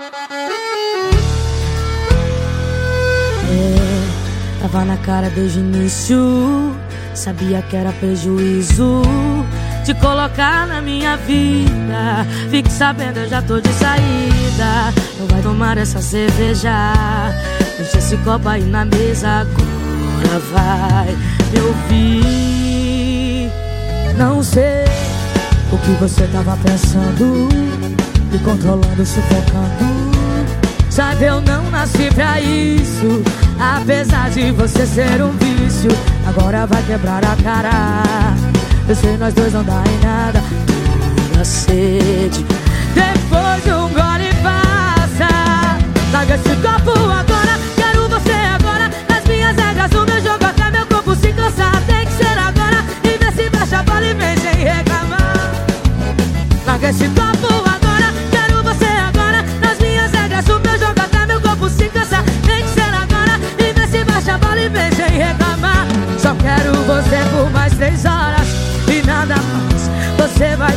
É, tava na cara desde o início. Sabia que era prejuízo te colocar na minha vida. Fique sabendo, eu já tô de saída. Não vai tomar essa cerveja. Deixa esse copo aí na mesa. Agora vai me ouvir. Não sei o que você tava pensando. Me controlando, sufocando. Sabe, eu não nasci pra isso. Apesar de você ser um vício, agora vai quebrar a cara. Eu sei nós dois não dá em nada. Pura sede. Depois de um gole passa. Larga esse copo agora. Quero você agora. Nas minhas regras, o meu jogo até meu corpo se cansar. Tem que ser agora. E vê se baixa a bola e vem sem reclamar. Larga esse copo você vai.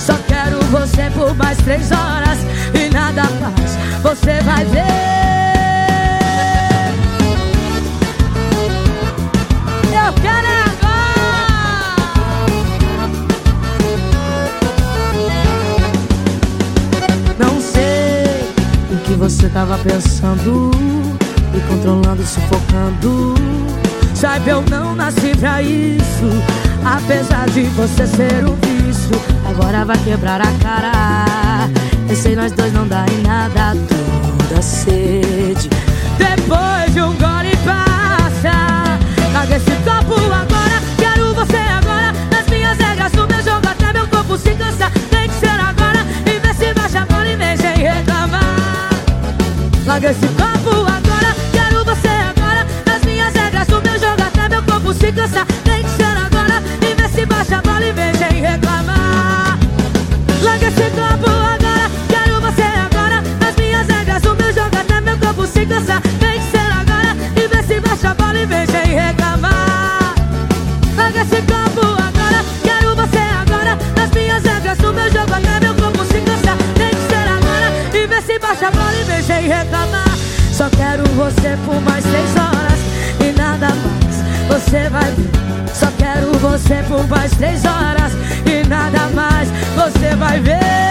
Só quero você por mais três horas e nada mais. Você vai ver. Eu quero é agora. Não sei o que você tava pensando Me controlando, sufocando. Saiba, eu não nasci pra isso Apesar de você ser um Agora vai quebrar a cara. Esse nós dois não dá em nada Toda sede. Depois de um gole passa Larga esse copo agora. Quero você agora Nas minhas regras, o meu jogo Até meu corpo se cansar Tem que ser agora E vê se baixa a bola e vem sem reclamar. Larga esse copo reclamar. Só quero você por mais três horas e nada mais. Você vai ver. Só quero você por mais três horas e nada mais. Você vai ver.